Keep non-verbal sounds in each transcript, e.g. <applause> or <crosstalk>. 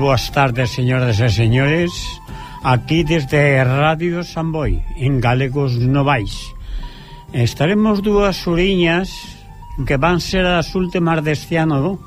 boas tardes, señoras e señores. Aquí desde Radio Samboy, en Galegos Novais. Estaremos dúas uriñas que van ser as últimas deste ano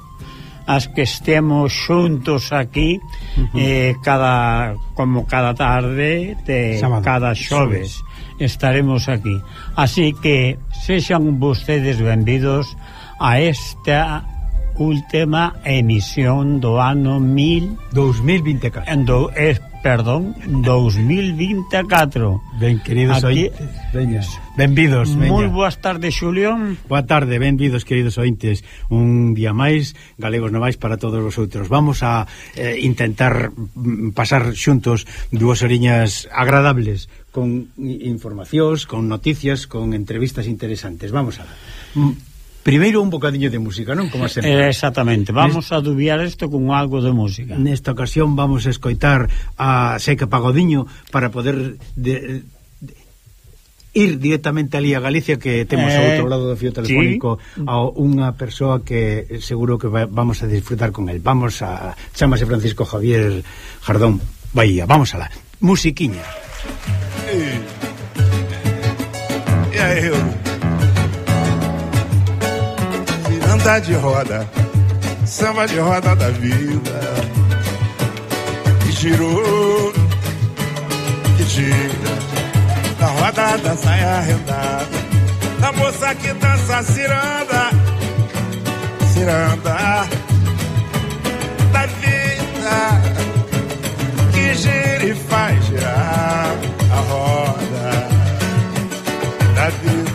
as que estemos xuntos aquí uh -huh. eh, cada como cada tarde de Sábado. cada xoves estaremos aquí así que sexan vostedes benvidos a esta última emisión do ano 1000 2024. En do, eh, perdón, 2024. Ben queridos Aquí, ointes. Benvidos, veña. Moi boas tardes, Xulión. Boa tarde, benvidos, queridos ointes. Un día máis, galegos novais para todos os outros. Vamos a eh, intentar mm, pasar xuntos dúas oriñas agradables con informacións, con noticias, con entrevistas interesantes. Vamos a ver. Mm. Primeiro un bocadiño de música, non? Como sempre. Eh, exactamente. Vamos Nest... a dubiar isto con algo de música. Nesta ocasión vamos a escoitar a Seca Pagodiño para poder de, de, ir directamente ali a Galicia que temos eh, ao outro lado do fio telefónico sí. a unha persoa que seguro que va, vamos a disfrutar con el. Vamos a chamase Francisco Javier Jardón. Bahía, vamos a la Musiquiña. Ciranda de roda, samba de roda da vida. Que girou, que gira, na roda da saia rendada. Da moça que dança ciranda, ciranda da vida. Que gira e faz girar a roda da vida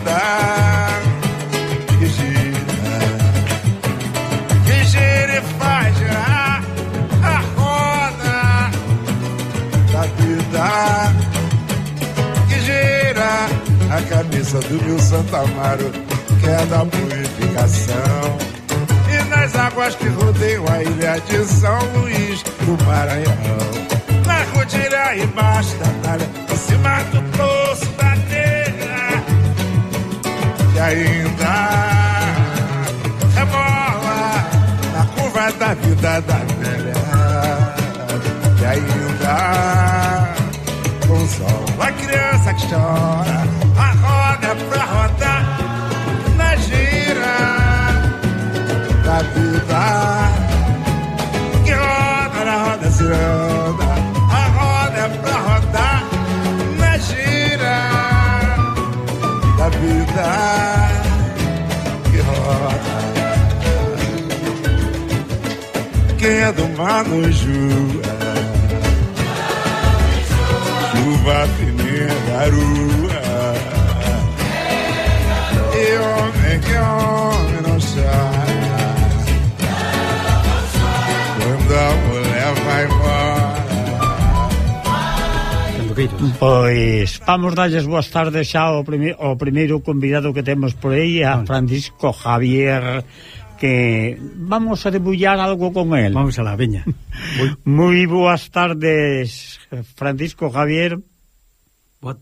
cabeça do meu Santa Amaro, que é da purificação. E nas águas que rodeiam a ilha de São Luís do Maranhão. Na rodilha embaixo da talha, em cima do poço da terra que ainda rebola na curva da vida da velha que ainda com sol a criança que chora pra rodar na gira da vida que roda na roda ciranda a roda é pra rodar na gira da vida que roda. Quem é do mar não jura. Chuva fininha, garoa. Capitos. Pois vamos darlles boas tardes xa ao, primi, ao primeiro convidado que temos por aí, a Francisco Javier que vamos a debullar algo con él. Vamos a la veña. <laughs> Moi boas tardes, Francisco Javier. Boa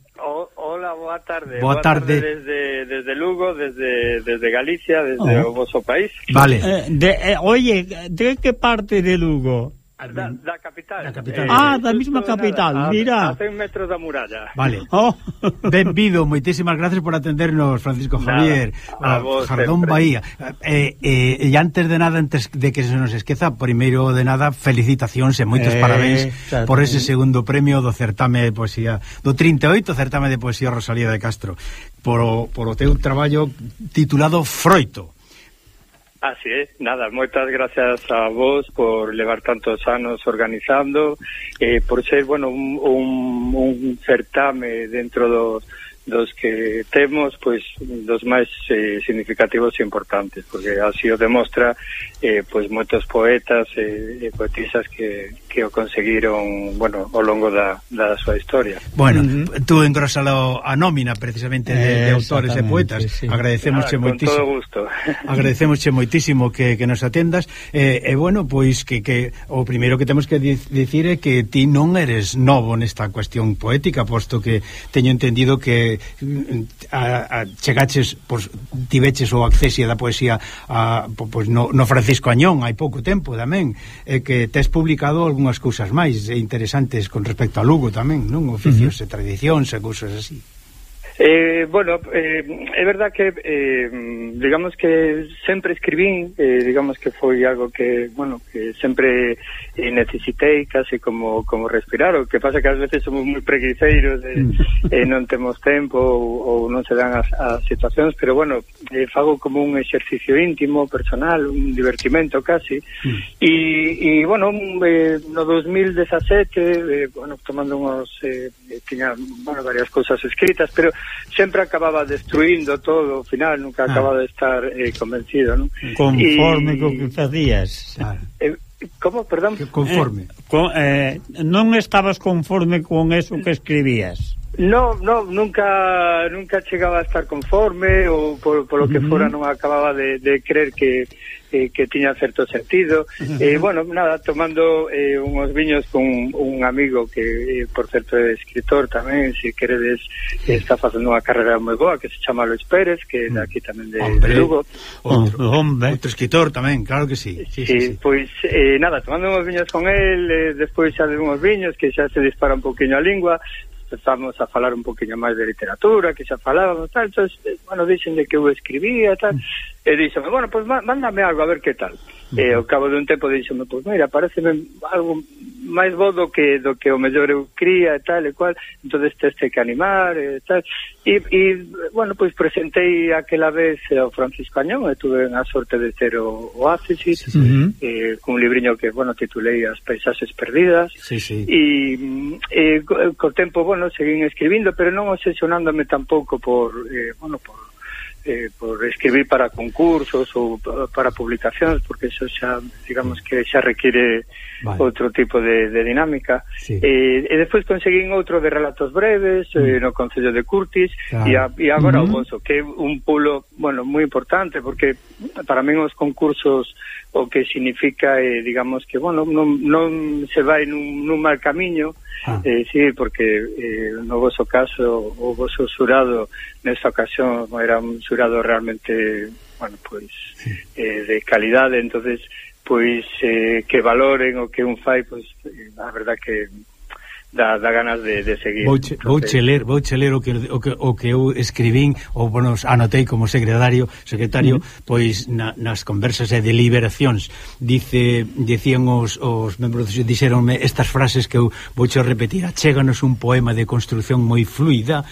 Hola, boa tarde. Boa, boa tarde. tarde desde, desde Lugo, desde, desde Galicia, desde oh. o vosso país. Vale. Eh, de, eh, oye, de que parte de Lugo? Da, da capital. Da capital. Eh, ah, da mesma capital, a, mira. A ah, 100 metros da muralla. Vale. <laughs> Oh. Benvido, moitísimas gracias por atendernos, Francisco nada, Javier. a, a vos Jardón sempre. Bahía. Eh, eh, e antes de nada, antes de que se nos esqueza, primeiro de nada, felicitacións e moitos eh, parabéns xa, por ese segundo premio do certame de poesía, do 38 certame de poesía Rosalía de Castro, por, por o teu traballo titulado Froito. Así é, nada, moitas gracias a vos por levar tantos anos organizando, eh, por ser, bueno, un, un, un certame dentro dos dos que temos, pois dos máis eh, significativos e importantes, porque así o demostra eh, pois moitos poetas eh, e eh, poetisas que, que o conseguiron, bueno, ao longo da, da súa historia. Bueno, uh -huh. tú engrosalo a nómina precisamente de, de autores e poetas. Sí, sí. Agradecemosche ah, moitísimo. Todo gusto. <laughs> Agradecemosche moitísimo que, que nos atendas e eh, eh, bueno, pois que, que o primeiro que temos que dicir é que ti non eres novo nesta cuestión poética, posto que teño entendido que a, a chegaches, pois, tiveches o acceso da poesía a, pois, no, no Francisco Añón hai pouco tempo tamén, e que tes publicado algunhas cousas máis interesantes con respecto a Lugo tamén, non? Oficios uh -huh. e tradicións e cousas así. Eh, bueno, eh, é verdad que eh, digamos que sempre escribín, eh, digamos que foi algo que, bueno, que sempre eh, necesitei casi como como respirar, o que pasa que ás veces somos moi preguiceiros e eh, <laughs> eh, non temos tempo ou, ou non se dan as, as situacións, pero bueno, eh, fago como un exercicio íntimo, personal, un divertimento casi. E mm. bueno, eh, no 2017, eh, bueno, tomando unos eh, tiña, bueno, varias cousas escritas, pero sempre acababa destruindo todo, ao final nunca ah. acababa de estar eh, convencido, non? Conforme e... co que facías. Claro. Eh, Como, perdón? Que conforme. Eh, con, eh, non estabas conforme con eso que escribías. No, no, nunca nunca chegaba a estar conforme ou por, por lo que fora non acababa de, de creer que, eh, que tiña certo sentido. Eh, bueno, nada, tomando eh, unhos viños con un amigo que eh, por certo é escritor tamén se queredes, eh, está facendo unha carreira moi boa que se chama Luis Pérez que é aquí tamén de, hombre, de Lugo outro, hombre, outro escritor tamén, claro que sí, sí, sí, eh, sí. Pois, eh, nada, tomando unhos viños con él eh, despois xa de unhos viños que xa se dispara un poquinho a lingua empezamos a falar un poquinho máis de literatura, que xa falábamos, tal, entonces, bueno, dixen de que eu escribía, tal, e díxome, bueno, pois pues, mándame algo a ver que tal. Uh -huh. E ao cabo de un tempo díxome, pois pues, mira, pareceme algo máis bo do que do que o mellor eu cría e tal e cual, entonces teste que animar e tal. E, e bueno, pois pues, presentei aquela vez ao Francisco Añón e tuve a sorte de ter o Oasis. Uh -huh. eh, cun libriño que, bueno, titulei As paisaxes perdidas sí, sí. e eh, co, co tempo, bueno, seguín escribindo, pero non obsesionándome tampouco por, eh, bueno, por eh, por escribir para concursos ou para publicacións, porque eso xa, digamos que xa require vale. outro tipo de, de dinámica. Sí. Eh, e despois conseguín outro de relatos breves eh, mm. eh, no Concello de Curtis claro. e, a, e agora mm -hmm. o Bonso, que é un pulo, bueno, moi importante, porque para min os concursos o que significa, eh, digamos que, bueno, non, non se vai nun, nun mal camiño, ah. eh, sí, porque eh, no voso caso, o vosso xurado, nesta ocasión, era un xurado profesorado realmente bueno, pois eh, de calidade, entonces pois eh, que valoren o que un fai, pois eh, a verdad que da, da ganas de, de seguir. Vouche, vouche ler, vouche ler o que, o, que, o que eu escribín, ou bueno, anotei como secretario, secretario, pois na, nas conversas e deliberacións. Dice, dicían os, os membros dixeronme estas frases que eu vouche repetir, achéganos un poema de construción moi fluida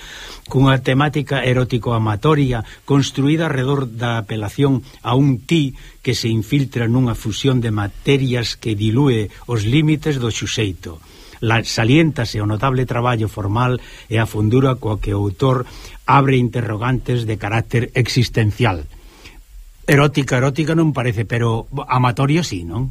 cunha temática erótico-amatoria construída alrededor da apelación a un ti que se infiltra nunha fusión de materias que dilúe os límites do xuxeito saliéntase o notable traballo formal e a fundura coa que o autor abre interrogantes de carácter existencial. Erótica, erótica non parece, pero amatoria sí, non?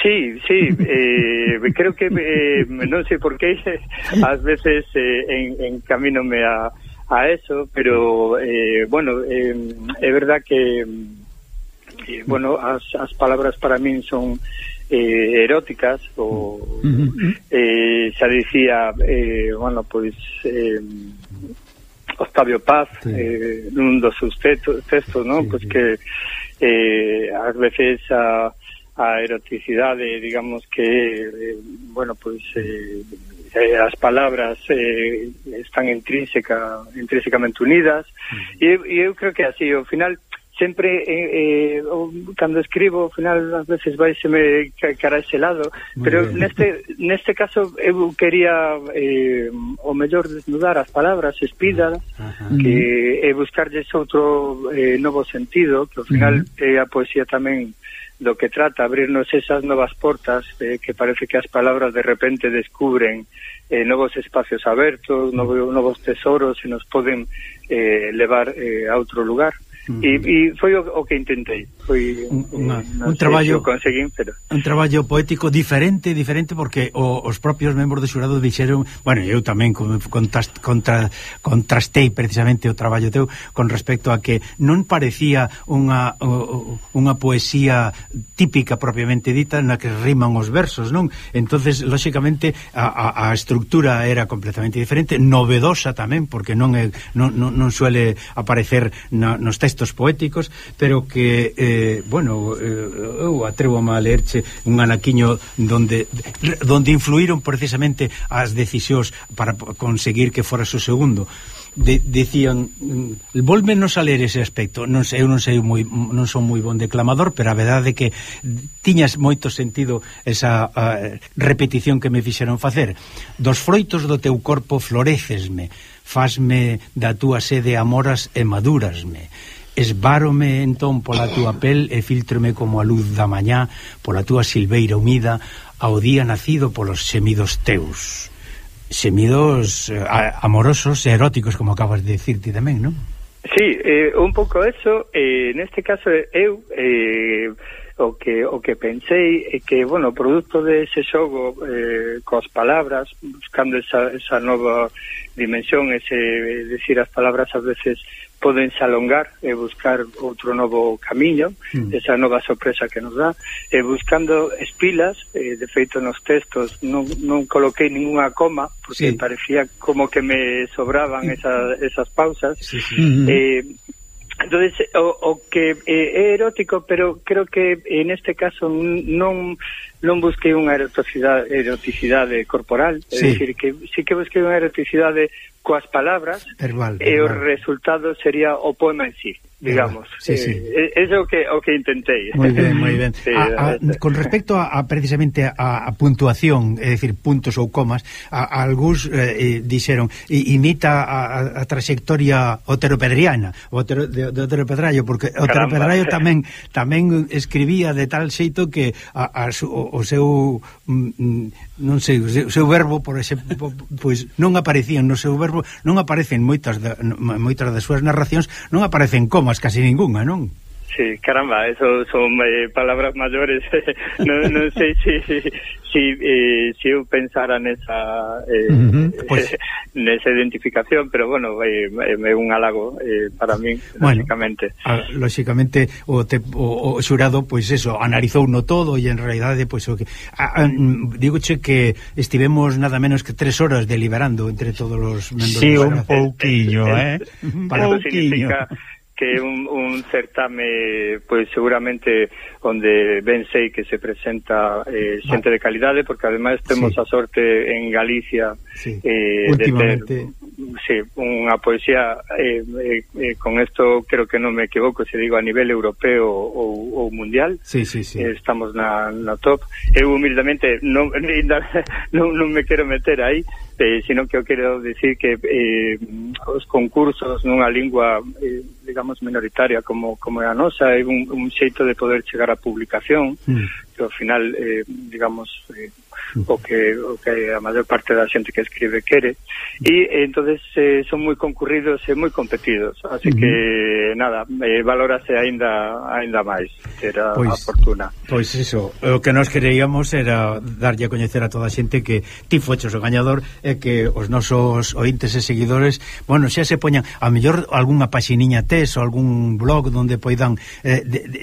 Sí, sí, eh, <laughs> creo que eh, non sei por qué <laughs> ás veces eh, en, encaminome a, a eso, pero eh, bueno, eh, é verdad que eh, bueno, as, as palabras para min son eh, eróticas o eh, xa dicía eh, bueno, pois eh, Octavio Paz sí. eh, nun dos seus textos, textos non? Sí, pois sí. que eh, ás veces a, a eroticidade digamos que eh, bueno, pois eh, eh as palabras eh, están intrínseca, intrínsecamente unidas mm. E, e eu creo que así, ao final sempre eh, eh, cando escribo ao final ás veces vaiseme cara ese lado pero bien. neste neste caso eu quería eh, o mellor desnudar as palabras espídalas que e eh, buscarlles outro eh, novo sentido que ao final Ajá. eh, a poesía tamén do que trata abrirnos esas novas portas eh, que parece que as palabras de repente descubren eh, novos espacios abertos, novos, novos tesoros e nos poden eh, levar eh, a outro lugar e, e foi o, o que intentei foi un, unha, un traballo conseguín, pero... un traballo poético diferente diferente porque o, os propios membros do xurado dixeron bueno, eu tamén contast, contra, contrastei precisamente o traballo teu con respecto a que non parecía unha o, unha poesía típica propiamente dita na que riman os versos, non? entonces lóxicamente a, a, a estructura era completamente diferente, novedosa tamén porque non é, non, non, non suele aparecer na, nos textos textos poéticos, pero que, eh, bueno, eh, eu atrevo a leerche un anaquiño donde donde influíron precisamente as decisións para conseguir que fora o segundo. De, dicían mm, volvenos a ler ese aspecto. Non sei, eu non sei moi, non son moi bon declamador pero a verdade é que tiñas moito sentido esa a, repetición que me fixeron facer. Dos froitos do teu corpo florecesme fasme da túa sede amoras e madurasme Esbárome entón pola túa pel e filtrome como a luz da mañá, pola túa silveira humida, ao día nacido polos semidos teus. Semidos eh, amorosos e eróticos, como acabas de dicirte tamén, non? Sí, eh, un pouco eso, eh, neste caso eu eh, o que o que pensei é que, bueno, produto de ese xogo eh, cos palabras, buscando esa, esa nova dimensión, ese decir as palabras a veces poden alongar e buscar outro novo camiño, mm. esa nova sorpresa que nos dá, e buscando espilas, eh, de feito nos textos non, non coloquei ninguna coma, porque sí. parecía como que me sobraban hmm. esa, esas pausas, sí, sí. eh, entonces o, o que eh, é eh, erótico, pero creo que en este caso non non busquei unha eroticidade, eroticidade corporal, sí. é dicir, que sí que busquei unha eroticidade coas palabras verbal, verbal. e o resultado sería o poema en sí, digamos. Sí, sí. Eh, eh é o que o que intentei. Moi ben, <laughs> moi ben. Sí, a, a, eh, eh. con respecto a, a precisamente a, a puntuación, é dicir, puntos ou comas, a, a algúns eh, dixeron imita a, a, a trayectoria oteropedriana, o otero, de, de Oteropedrallo, porque Caramba. Oteropedrallo <laughs> tamén tamén escribía de tal xeito que a, a su, o, o seu mm, mm, non sei, o seu, o seu verbo, por exemplo, pois non aparecían no seu verbo, non aparecen moitas da, moitas das súas narracións, non aparecen comas casi ningunha, non? Sí, caramba, eso son eh, palabras mayores. non, <laughs> no sei se si, si, eh, si eu pensara nesa eh, uh -huh, pues... <laughs> nesa identificación, pero bueno, é eh, eh un halago eh, para min, bueno, lógicamente A, lóxicamente o, te, o, o xurado pois pues eso, analizou no todo e en realidade eh, pois pues, o que a, a, mm, digoche que estivemos nada menos que tres horas deliberando entre todos os membros. Sí, un pouquiño, <laughs> eh? Para pouquiño. Significa que é un, un certame pois seguramente onde ben sei que se presenta eh, xente de calidade porque ademais temos sí. a sorte en Galicia sí. eh, de ter sí, unha poesía eh, eh, eh, con isto creo que non me equivoco se digo a nivel europeo ou, ou mundial sí, sí, sí. Eh, estamos na, na top eu humildemente non, <laughs> non, non me quero meter aí eh, sino que eu quero decir que eh, os concursos nunha lingua eh, digamos minoritaria como como é a nosa é un, un xeito de poder chegar á publicación mm que ao final eh, digamos eh, o que o que a maior parte da xente que escribe quere. E eh, entonces eh, son moi concurridos e moi competidos, así que nada, eh, valórase aínda aínda máis, era pois, a fortuna. Pois iso, o que nós queríamos era darlle a coñecer a toda a xente que ti foches o gañador e que os nosos ointes e seguidores, bueno, xa se poñan a mellor algunha paxiniña tes ou algún blog onde poidan eh, de, de,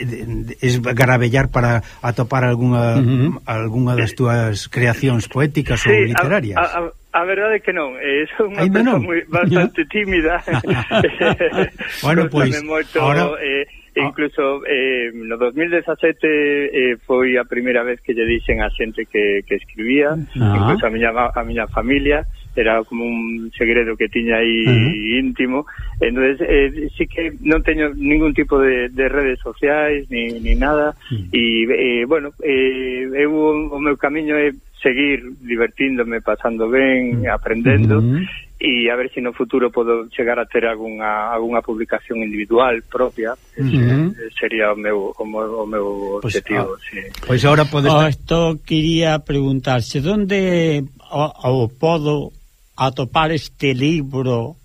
de, esgarabellar para atopar algunha, uh -huh. algunha das eh, túas creacións poéticas sí, ou literarias? A, a, a... A verdade é que non, é eh, unha Ainda persoa moi, bastante tímida. <laughs> <laughs> bueno, pois, moito, ahora... eh, ah. incluso eh, no 2017 eh, foi a primeira vez que lle dixen a xente que, que escribía, ah. incluso a miña, a miña familia, era como un segredo que tiña aí uh -huh. íntimo entonces eh, sí que non teño ningún tipo de, de redes sociais ni, ni nada uh -huh. e eh, bueno eh, eu o meu camiño é seguir divertíndome, pasando ben, mm. aprendendo uh -huh. e a ver se si no futuro podo chegar a ter algunha, algunha publicación individual propia uh eh, -huh. Sería o meu, o meu, o meu pues, objetivo ah, sí. Pois pues ahora podes... Oh, esto quería preguntarse donde o, o podo atopar este libro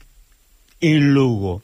en Lugo?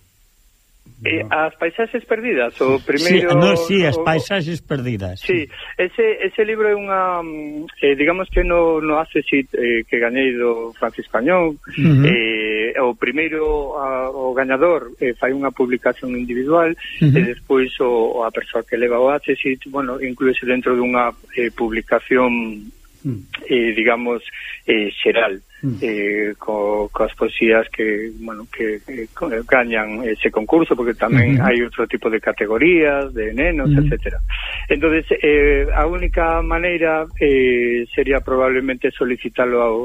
Eh, as paisaxes perdidas, o primeiro... Sí, no, sí, as paisaxes perdidas. Sí, ese, ese libro é unha... Mm, eh, digamos que no, no ACESIT eh, que gañei do Francisco Añón. uh -huh. eh, o primeiro a, o gañador eh, fai unha publicación individual, uh -huh. e despois o, a persoa que leva o si, bueno, incluíse dentro dunha eh, publicación mm. eh, digamos eh, xeral mm. eh, co, coas poesías que bueno que, que eh, gañan ese concurso porque tamén mm -hmm. hai outro tipo de categorías de nenos, mm -hmm. etcétera entonces eh, a única maneira eh, sería probablemente solicitarlo ao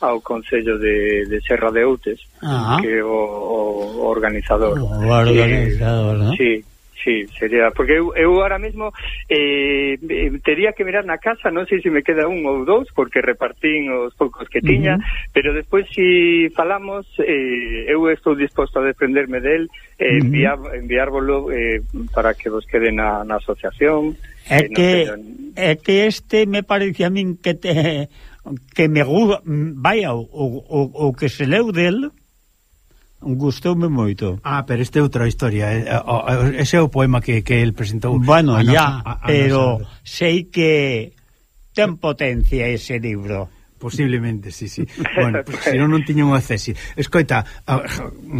ao Concello de, de Serra de Outes ah. que o, o organizador o organizador, eh, ¿no? sí sí, sería, porque eu, eu ahora mismo eh, tería que mirar na casa, non sei se me queda un ou dous, porque repartín os poucos que tiña, uh -huh. pero despois si falamos, eh, eu estou disposto a desprenderme del, eh, uh enviar, enviárvolo eh, para que vos quede na, na asociación. É eh, que, no é que este me parece a min que te, que me gusta, vaya, o, o, o que se leu del Gustoume moito. Ah, pero este é outra historia. Eh, eh, ese é o poema que, que el presentou. Bueno, a nosa, ya, a, a pero nosa... sei que ten potencia ese libro. Posiblemente, sí, sí. Bueno, pues, senón non tiña unha cesi. Escoita,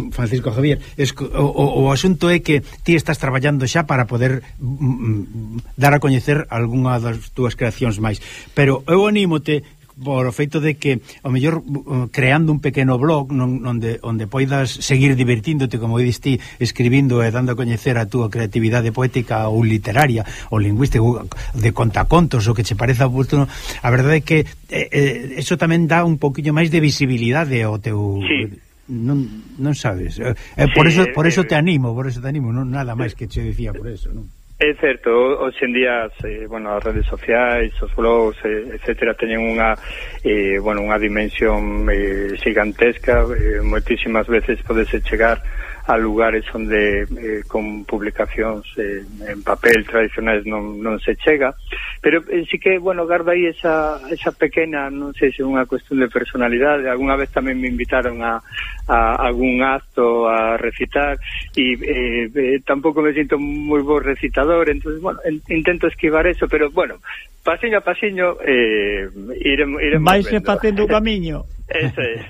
Francisco Javier, esco, o, o asunto é que ti estás traballando xa para poder mm, mm dar a coñecer algunha das túas creacións máis. Pero eu anímote por o feito de que o mellor uh, creando un pequeno blog non, onde, onde poidas seguir divertíndote como diste escribindo e dando a coñecer a túa creatividade poética ou literaria ou lingüística ou de contacontos o que che pareza oportuno a verdade é que eh, eh, eso tamén dá un poquinho máis de visibilidade ao teu... Sí non, non sabes. Eh, eh sí, por eso por eh, eso te eh. animo, por eso te animo, non nada máis que che dicía por eso, non. É certo, hoxe en día eh, bueno, as redes sociais, os blogs, eh, etcétera, teñen unha eh, bueno, unha dimensión eh, gigantesca, eh, moitísimas veces podese chegar a lugares onde eh, con publicacións eh, en papel tradicionais non, non se chega. Pero eh, sí que, bueno, garda aí esa, esa pequena, non sei se é unha cuestión de personalidade, algunha vez tamén me invitaron a, a algún acto a recitar e eh, eh, tampouco me sinto moi bo recitador, entonces bueno, en, intento esquivar eso, pero bueno, pasiño a pasiño eh, iremos, iremos Vais facendo o camiño. <laughs> Eso é.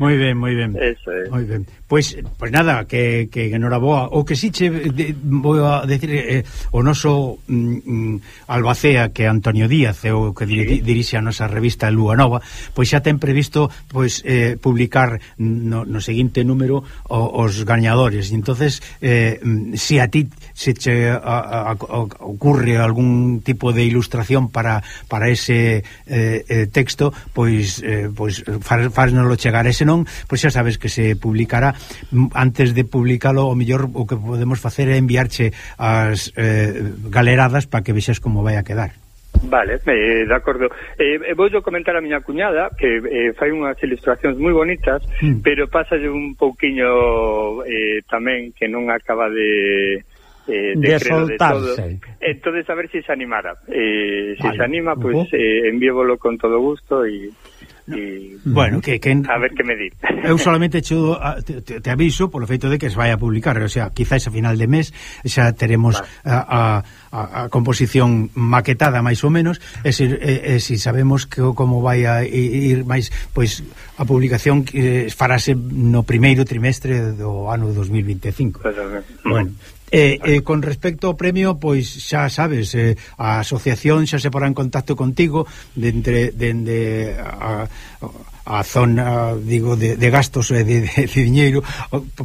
moi ben, moi ben. Eso é. Moi ben. Pois, pois nada, que, que enhoraboa. O que si che de, vou a decir eh, o noso mm, mm, Albacea que Antonio Díaz é o que dir, sí. dirixe a nosa revista Lúa Nova, pois xa ten previsto pois eh, publicar no, no seguinte número o, os gañadores. E entonces, eh, se si a ti se che a, a, a, ocurre algún tipo de ilustración para para ese eh, eh texto, pois eh, pois fárnoslo chegar e senón, pois xa sabes que se publicará antes de publicalo o mellor o que podemos facer é enviarche as eh, galeradas para que vexas como vai a quedar Vale, eh, de acordo. Eh, eh, vou comentar a miña cuñada que eh, fai unhas ilustracións moi bonitas, mm. pero pásalle un pouquiño eh, tamén que non acaba de eh, de, de soltarse. De todo. Entonces a ver se si se animara. Eh, se si vale. se anima, pois pues, uh -huh. eh, envíovolo con todo gusto e. E, bueno, que, que a ver que me di. Eu solamente chudo, te, te, te aviso polo feito de que se vai a publicar, o sea, quizás a final de mes xa teremos vale. a, a, a composición maquetada máis ou menos, e se, e, e se sabemos que como vai a ir máis, pois a publicación eh, farase no primeiro trimestre do ano 2025. Pues, bueno, Eh, eh, con respecto ao premio, pois xa sabes, eh, a asociación xa se porá en contacto contigo dende dende a, a zona, digo, de, de gastos e de, de, de diñeiro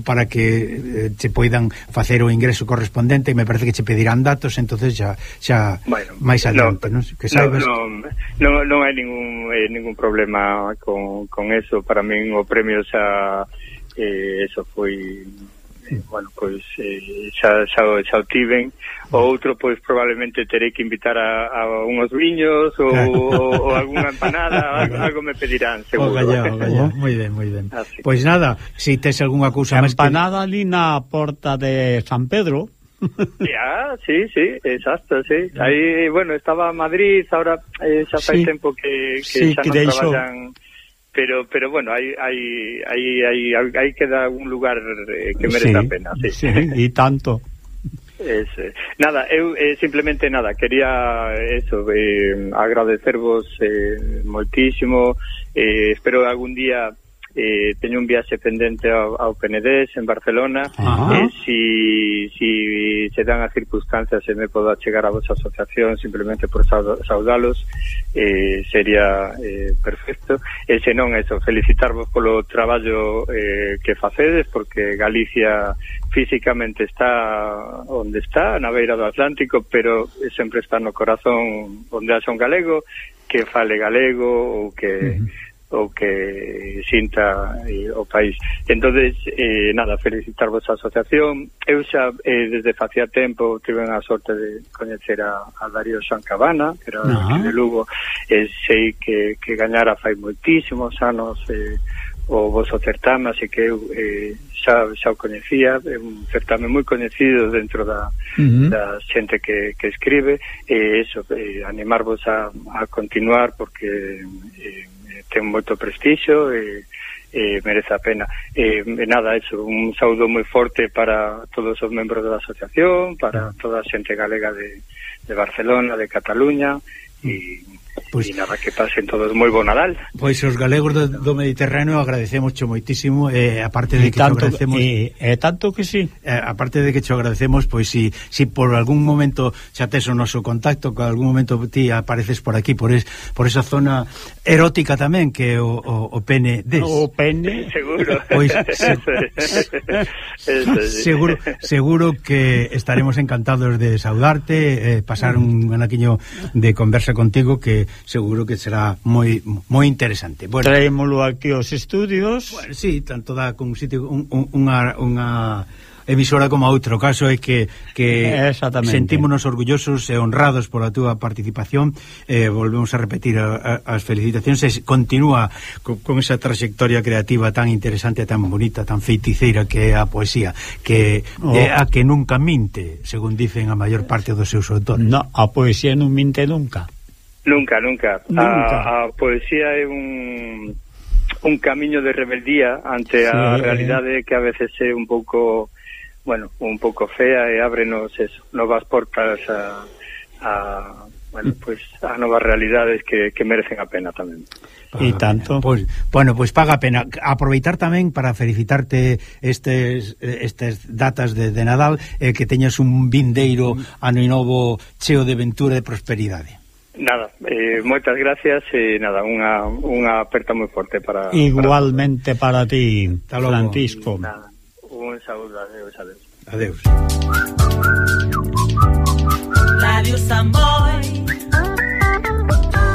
para que eh, se poidan facer o ingreso correspondente e me parece que che pedirán datos, entonces xa xa bueno, máis adiante, non? Que saibas Non, non, non hai ningún eh, ningún problema con, con eso, para min o premio xa eh, eso foi eh, bueno, pois eh, xa, xa, xa o tiven o outro pois probablemente terei que invitar a, a unhos viños ou, <laughs> ou algunha empanada <laughs> algo, algo me pedirán seguro ogallá, ogallá. moi ben, moi ben ah, Así. pois nada, se si tes algunha cousa máis que empanada ali na porta de San Pedro <laughs> Ya, sí, sí, exacto, sí. Aí, bueno, estaba Madrid, ahora eh, xa fai sí. tempo que, que sí, xa que non deixo. traballan pero pero bueno, hai hai hai hai hai queda un lugar eh, que merece sí, a pena, sí. sí e tanto. <laughs> Es, nada, eu eh, simplemente nada, quería eso, eh, agradecervos eh, moitísimo, eh, espero algún día eh, teño un viaxe pendente ao, ao Penedés en Barcelona ah. e eh, si, si se dan as circunstancias e me podo chegar a vosa asociación simplemente por saudalos eh, sería eh, perfecto e se non eso, felicitarvos polo traballo eh, que facedes porque Galicia físicamente está onde está, na beira do Atlántico pero sempre está no corazón onde haxa un galego que fale galego ou que uh -huh o que sinta eh, o país. Entonces, eh, nada, felicitar a asociación. Eu xa eh, desde facía tempo tive a sorte de coñecer a, a Darío San Cabana, que era no. de Lugo, e eh, sei que, que gañara fai moitísimos anos eh, o vosso certame, así que eu eh, xa, xa o coñecía, é un certame moi coñecido dentro da, uh -huh. da xente que, que escribe, e eh, eso, eh, animarvos a, a continuar, porque... Eh, ten moito prestixio e, e merece a pena. E, e nada, eso, un saúdo moi forte para todos os membros da asociación, para toda a xente galega de, de Barcelona, de Cataluña e... Mm Pois, e nada, que pasen todos moi bo Nadal. Pois os galegos do, do Mediterráneo agradecemos cho moitísimo, eh, aparte de que tanto, agradecemos... E, e tanto que sí. Eh, aparte de que cho agradecemos, pois si, si por algún momento xa tes o noso contacto, que algún momento ti apareces por aquí, por, es, por esa zona erótica tamén que o, o, o pene des. O pene... <laughs> Seguro. Pois, <laughs> se, seguro, seguro que estaremos encantados de saudarte, eh, pasar un anaquiño de conversa contigo que seguro que será moi moi interesante. Bueno, Traémolo aquí aos estudios. Bueno, sí, tanto dá con un sitio un, un, unha unha emisora como a outro. Caso é que, que sentímonos orgullosos e honrados pola túa participación. Eh, volvemos a repetir a, a, as felicitacións. E continúa con, con esa trayectoria creativa tan interesante, tan bonita, tan feiticeira que é a poesía, que oh. é a que nunca minte, según dicen a maior parte dos seus autores. No, a poesía non minte nunca. Nunca, nunca. nunca. A, a poesía é un un camiño de rebeldía ante sí, a realidade eh. que a veces é un pouco bueno, un pouco fea e ábrenos eso, novas portas a, a bueno, pues, a novas realidades que, que merecen a pena tamén. E ah, tanto. Pues, bueno, pois pues paga pena. Aproveitar tamén para felicitarte estes estas datas de, de Nadal eh, que teñas un vindeiro ano novo cheo de ventura e prosperidade. Nada, eh, moitas gracias e eh, nada, unha, unha aperta moi forte para... Igualmente para, para ti, Francisco. Nada, un saúdo, adeus, adeus. Adeus. Radio Samboy